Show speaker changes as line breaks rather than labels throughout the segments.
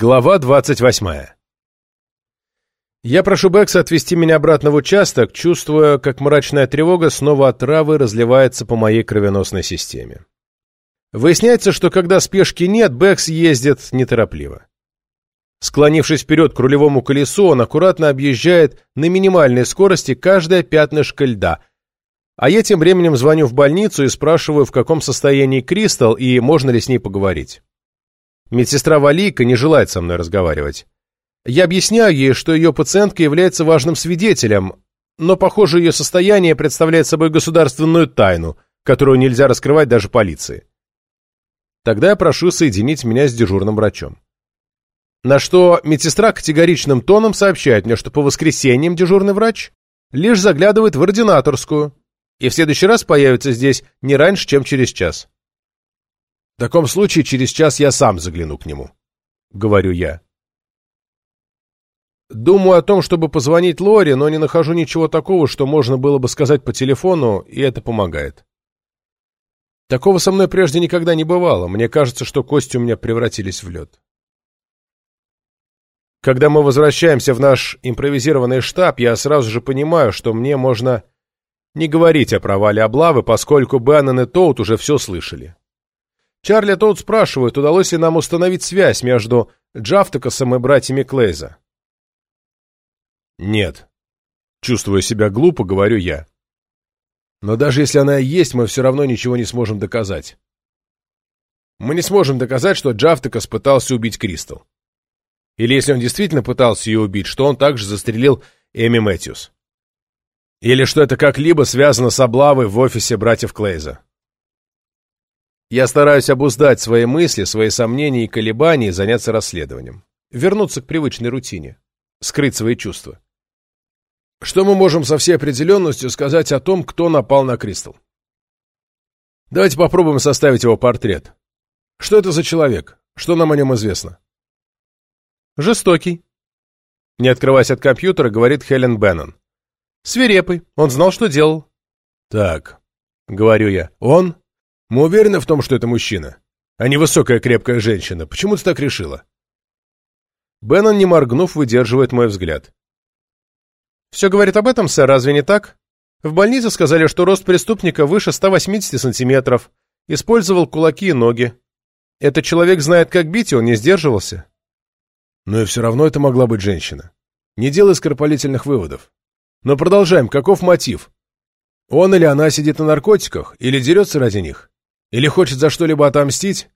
Глава 28. Я прошу Бекса отвезти меня обратно в участок, чувствуя, как мрачная тревога снова от травы разливается по моей кровеносной системе. Выясняется, что когда спешки нет, Бекс ездит неторопливо. Склонившись вперед к рулевому колесу, он аккуратно объезжает на минимальной скорости каждое пятнышко льда, а я тем временем звоню в больницу и спрашиваю, в каком состоянии Кристал и можно ли с ней поговорить. Медсестра Валийка не желает со мной разговаривать. Я объясняю ей, что ее пациентка является важным свидетелем, но, похоже, ее состояние представляет собой государственную тайну, которую нельзя раскрывать даже полиции. Тогда я прошу соединить меня с дежурным врачом. На что медсестра категоричным тоном сообщает мне, что по воскресеньям дежурный врач лишь заглядывает в ординаторскую и в следующий раз появится здесь не раньше, чем через час. В таком случае через час я сам загляну к нему, — говорю я. Думаю о том, чтобы позвонить Лоре, но не нахожу ничего такого, что можно было бы сказать по телефону, и это помогает. Такого со мной прежде никогда не бывало. Мне кажется, что кости у меня превратились в лед. Когда мы возвращаемся в наш импровизированный штаб, я сразу же понимаю, что мне можно не говорить о провале облавы, поскольку Беннон и Тоут уже все слышали. Чарли тут спрашивает, удалось ли нам установить связь между Джафтакосом и братьями Клейза. Нет. Чувствуя себя глупо, говорю я. Но даже если она и есть, мы все равно ничего не сможем доказать. Мы не сможем доказать, что Джафтакос пытался убить Кристал. Или если он действительно пытался ее убить, что он также застрелил Эми Мэтьюс. Или что это как-либо связано с облавой в офисе братьев Клейза. Я стараюсь обуздать свои мысли, свои сомнения и колебания и заняться расследованием. Вернуться к привычной рутине. Скрыть свои чувства. Что мы можем со всей определенностью сказать о том, кто напал на Кристал? Давайте попробуем составить его портрет. Что это за человек? Что нам о нем известно? Жестокий. Не открываясь от компьютера, говорит Хелен Беннон. Свирепый. Он знал, что делал. Так, говорю я. Он мы уверены в том, что это мужчина, а не высокая крепкая женщина. Почему ты так решила?» Беннон, не моргнув, выдерживает мой взгляд. «Все говорит об этом, сэр, разве не так? В больнице сказали, что рост преступника выше 180 сантиметров, использовал кулаки и ноги. Этот человек знает, как бить, и он не сдерживался». Но и все равно это могла быть женщина. Не делай скоропалительных выводов. Но продолжаем. Каков мотив? Он или она сидит на наркотиках, или дерется ради них? Или хочет за что-либо отомстить?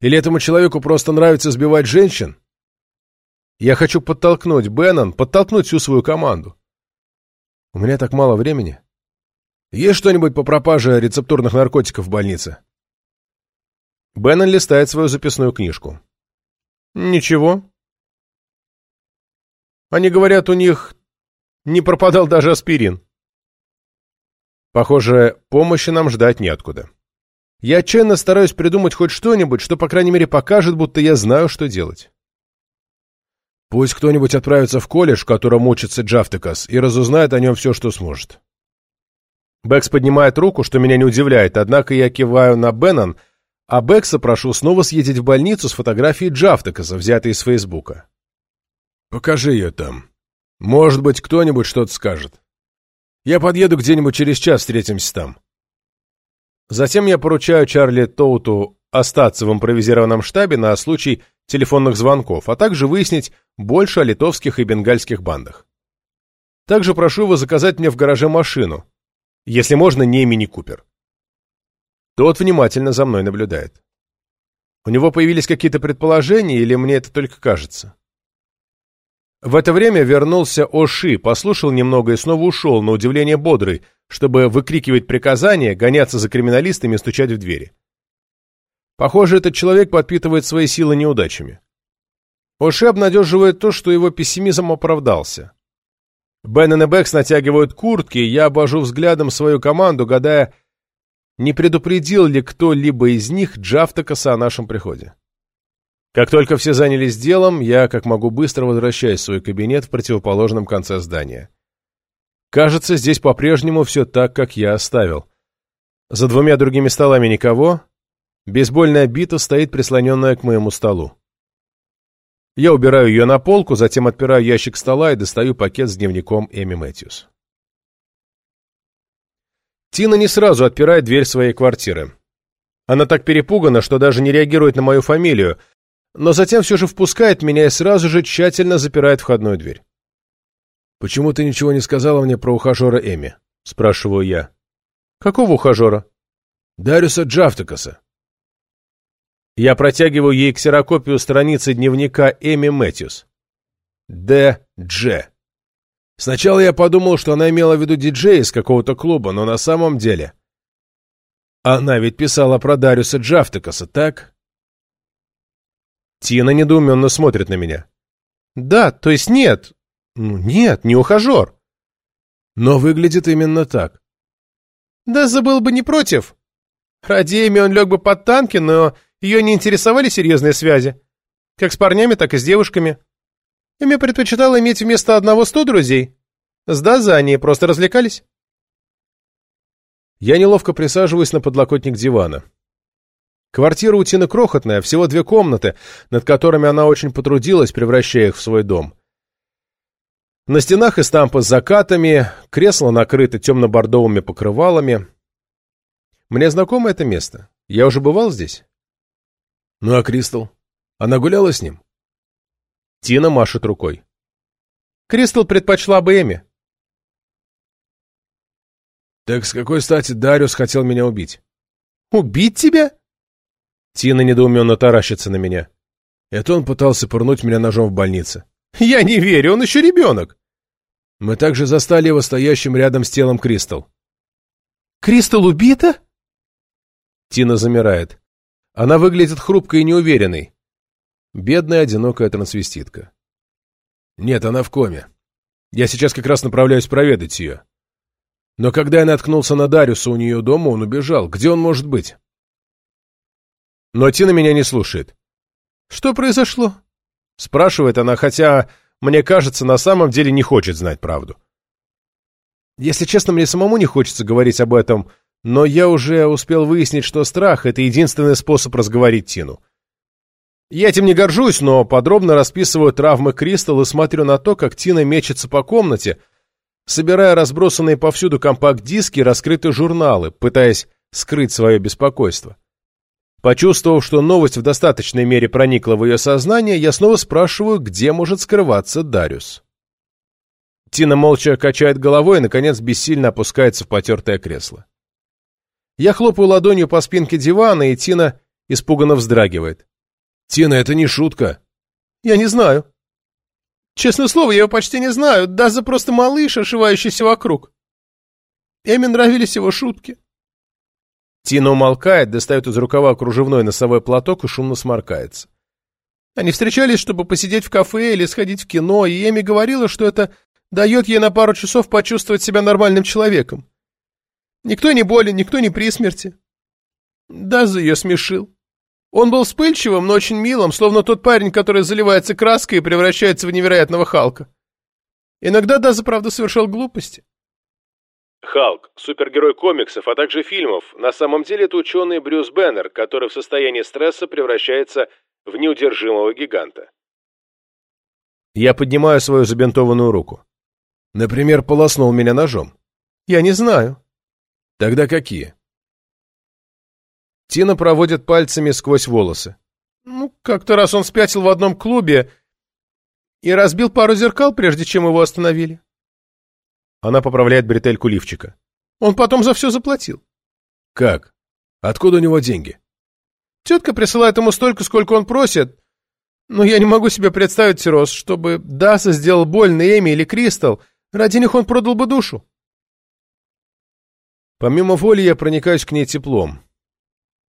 Или этому человеку просто нравится сбивать женщин? Я хочу подтолкнуть Беннон, подтолкнуть всю свою команду. У меня так мало времени. Есть что-нибудь по пропаже рецептурных наркотиков в больнице? Беннон листает свою записную книжку. Ничего. Они говорят, у них не пропадал даже аспирин. Похоже, помощи нам ждать неоткуда. Я отчаянно стараюсь придумать хоть что-нибудь, что, по крайней мере, покажет, будто я знаю, что делать. Пусть кто-нибудь отправится в колледж, в котором учится Джафтекас, и разузнает о нем все, что сможет. Бэкс поднимает руку, что меня не удивляет, однако я киваю на Беннон, а Бэкса прошу снова съездить в больницу с фотографией Джафтекаса, взятой из Фейсбука. «Покажи ее там. Может быть, кто-нибудь что-то скажет. Я подъеду где-нибудь через час, встретимся там». Затем я поручаю Чарли Тоуту остаться в импровизированном штабе на случай телефонных звонков, а также выяснить больше о литовских и бенгальских бандах. Также прошу его заказать мне в гараже машину, если можно, не мини-купер. Тот внимательно за мной наблюдает. У него появились какие-то предположения, или мне это только кажется? В это время вернулся Оши, послушал немного и снова ушел, на удивление бодрый, чтобы выкрикивать приказания, гоняться за криминалистами и стучать в двери. Похоже, этот человек подпитывает свои силы неудачами. Оши обнадеживает то, что его пессимизм оправдался. Беннон и Бэкс натягивают куртки, и я обожу взглядом свою команду, гадая, не предупредил ли кто-либо из них Джафтакаса о нашем приходе. Как только все занялись делом, я, как могу, быстро возвращаюсь в свой кабинет в противоположном конце здания. Кажется, здесь по-прежнему все так, как я оставил. За двумя другими столами никого. Бейсбольная бита стоит прислоненная к моему столу. Я убираю ее на полку, затем отпираю ящик стола и достаю пакет с дневником Эми Мэтьюс. Тина не сразу отпирает дверь своей квартиры. Она так перепугана, что даже не реагирует на мою фамилию, но затем все же впускает меня и сразу же тщательно запирает входную дверь. «Почему ты ничего не сказала мне про ухажера Эми?» — спрашиваю я. «Какого ухажера?» «Дариуса Джафтакаса». Я протягиваю ей ксерокопию страницы дневника Эми Мэтьюс. Д. Дж. Сначала я подумал, что она имела в виду диджея из какого-то клуба, но на самом деле... Она ведь писала про Дариуса Джафтакаса, так? Тина недоуменно смотрит на меня. Да, то есть нет. Ну, нет, не ухажер. Но выглядит именно так. Да забыл бы не против. Ради Эми он лег бы под танки, но ее не интересовали серьезные связи. Как с парнями, так и с девушками. Эми предпочитала иметь вместо одного сто друзей. С Даза они просто развлекались. Я неловко присаживаюсь на подлокотник дивана. Квартира у Тины крохотная, всего две комнаты, над которыми она очень потрудилась, превращая их в свой дом. На стенах эстампы с закатами, кресла накрыты темно-бордовыми покрывалами. Мне знакомо это место. Я уже бывал здесь. Ну а Кристал? Она гуляла с ним? Тина машет рукой. Кристал предпочла бы Эми. Так с какой стати Дариус хотел меня убить? Убить тебя? Тина недоуменно таращится на меня. Это он пытался пырнуть меня ножом в больнице. Я не верю, он еще ребенок. Мы также застали его стоящим рядом с телом Кристал. Кристал убита? Тина замирает. Она выглядит хрупкой и неуверенной. Бедная, одинокая трансвеститка. Нет, она в коме. Я сейчас как раз направляюсь проведать ее. Но когда я наткнулся на Дариуса у нее дома, он убежал. Где он может быть? Но Тина меня не слушает. «Что произошло?» Спрашивает она, хотя, мне кажется, на самом деле не хочет знать правду. Если честно, мне самому не хочется говорить об этом, но я уже успел выяснить, что страх — это единственный способ разговорить Тину. Я этим не горжусь, но подробно расписываю травмы Кристал и смотрю на то, как Тина мечется по комнате, собирая разбросанные повсюду компакт-диски и раскрытые журналы, пытаясь скрыть свое беспокойство. Почувствовав, что новость в достаточной мере проникла в ее сознание, я снова спрашиваю, где может скрываться Дариус. Тина молча качает головой и, наконец, бессильно опускается в потертое кресло. Я хлопаю ладонью по спинке дивана, и Тина испуганно вздрагивает. «Тина, это не шутка!» «Я не знаю». «Честное слово, я его почти не знаю. Даза просто малыш, ошивающийся вокруг. Эми нравились его шутки». Тина умолкает, достает из рукава кружевной носовой платок и шумно сморкается. Они встречались, чтобы посидеть в кафе или сходить в кино, и Эми говорила, что это дает ей на пару часов почувствовать себя нормальным человеком. Никто не болен, никто не при смерти. Даза ее смешил. Он был вспыльчивым, но очень милым, словно тот парень, который заливается краской и превращается в невероятного Халка. Иногда Даза, правда, совершал глупости. Халк – супергерой комиксов, а также фильмов. На самом деле это ученый Брюс Беннер, который в состоянии стресса превращается в неудержимого гиганта. Я поднимаю свою забинтованную руку. Например, полоснул меня ножом. Я не знаю. Тогда какие? Тина проводит пальцами сквозь волосы. Ну, как-то раз он спятил в одном клубе и разбил пару зеркал, прежде чем его остановили. Она поправляет бретельку лифчика. Он потом за все заплатил. Как? Откуда у него деньги? Тетка присылает ему столько, сколько он просит. Но я не могу себе представить, Сирос, чтобы Даса сделал больно Эми или Кристал. Ради них он продал бы душу. Помимо воли я проникаюсь к ней теплом.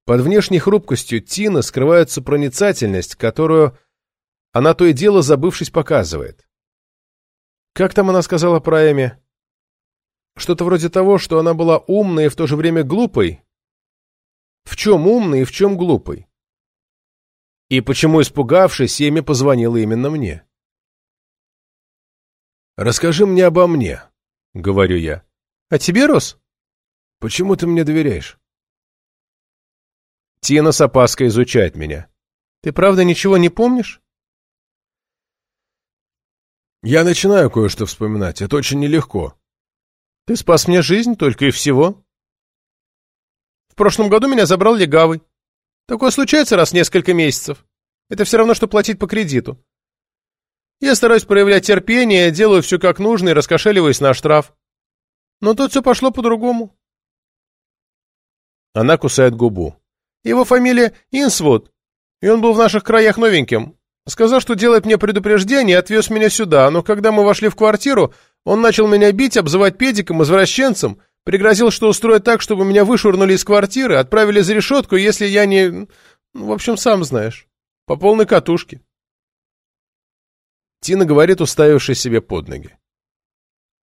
Под внешней хрупкостью Тина скрывается проницательность, которую она то и дело, забывшись, показывает. Как там она сказала про Эми? Что-то вроде того, что она была умной и в то же время глупой. В чем умной и в чем глупой? И почему, испугавшись, Эми позвонила именно мне? «Расскажи мне обо мне», — говорю я. «А тебе, Рос?» «Почему ты мне доверяешь?» Тина с опаской изучает меня. «Ты правда ничего не помнишь?» Я начинаю кое-что вспоминать. Это очень нелегко.
Ты спас мне жизнь, только и всего. В прошлом году меня забрал легавый. Такое случается раз в несколько месяцев. Это все равно, что платить по кредиту. Я стараюсь проявлять терпение, делаю все как нужно и раскошеливаюсь на штраф. Но тут все пошло по-другому.
Она кусает губу.
Его фамилия Инсвуд, и он был в наших краях новеньким. Сказал, что делает мне предупреждение, отвез меня сюда, но когда мы вошли в квартиру, он начал меня бить, обзывать педиком, извращенцем, пригрозил, что устроит так, чтобы меня вышвырнули из квартиры, отправили за решетку, если я не... Ну, в общем, сам знаешь. По полной катушке.
Тина говорит, уставившись себе под ноги.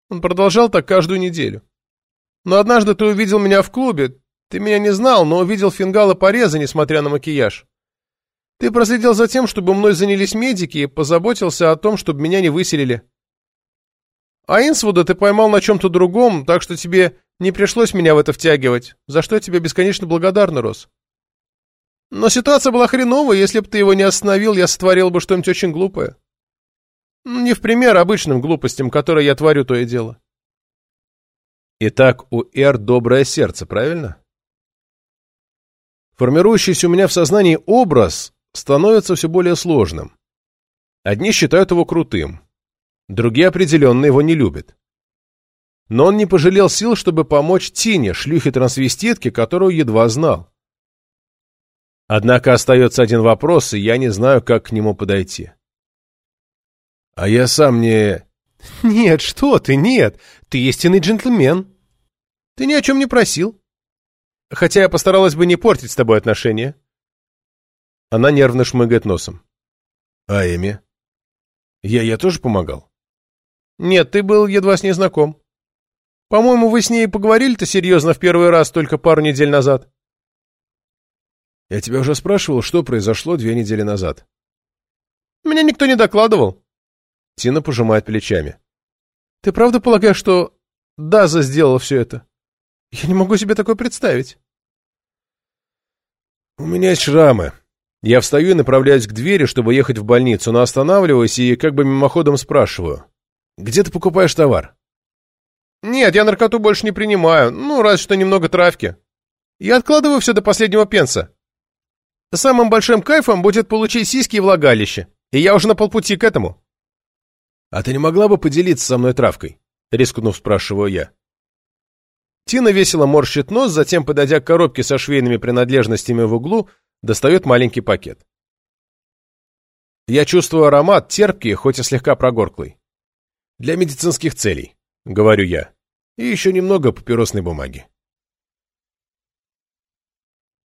Он продолжал так каждую неделю. Но однажды ты увидел меня в клубе. Ты меня не знал, но увидел фингала пореза, несмотря на макияж. Ты проследил за тем, чтобы мной занялись медики, и позаботился о том, чтобы меня не выселили. А Инсвуда ты поймал на чем-то другом, так что тебе не пришлось меня в это втягивать, за что я тебе бесконечно благодарна, Рос. Но ситуация была хреновая, если бы ты его не остановил, я сотворил бы что-нибудь очень глупое. Не в пример обычным глупостям, которые я творю, то и дело.
Итак, у Эр доброе сердце, правильно? Формирующийся у меня в сознании образ становится все более сложным. Одни считают его крутым, другие определенно его не любят. Но он не пожалел сил, чтобы помочь Тине, шлюхе-трансвеститке, которую едва знал. Однако остается один вопрос, и я не знаю, как к нему подойти. А я сам не...
Нет, что ты, нет. Ты истинный джентльмен. Ты ни о чем не просил. Хотя я постаралась бы не портить с тобой отношения.
Она нервно шмыгает носом. А Эми? Я, я тоже помогал?
Нет, ты был едва с ней знаком. По-моему, вы с ней поговорили-то серьезно в первый раз только пару недель назад.
Я тебя уже спрашивал, что произошло две недели назад.
Меня никто не докладывал.
Тина пожимает плечами.
Ты правда полагаешь, что Даза сделала все это? Я не могу себе такое представить.
У меня есть шрамы. Я встаю и направляюсь к двери, чтобы ехать в больницу, но останавливаюсь и как бы мимоходом спрашиваю. Где ты покупаешь товар?
Нет, я наркоту больше не принимаю. Ну, разве что немного травки. Я откладываю все до последнего пенса. Самым большим кайфом будет получить сиськи и влагалище. И я уже на полпути к этому.
А ты не могла бы поделиться со мной травкой? Рискнув, спрашиваю я.
Тина весело морщит нос, затем, подойдя к коробке со швейными принадлежностями в углу, достает маленький пакет. Я чувствую аромат, терпкий, хоть и слегка прогорклый.
Для медицинских целей, говорю я. И еще немного папиросной бумаги.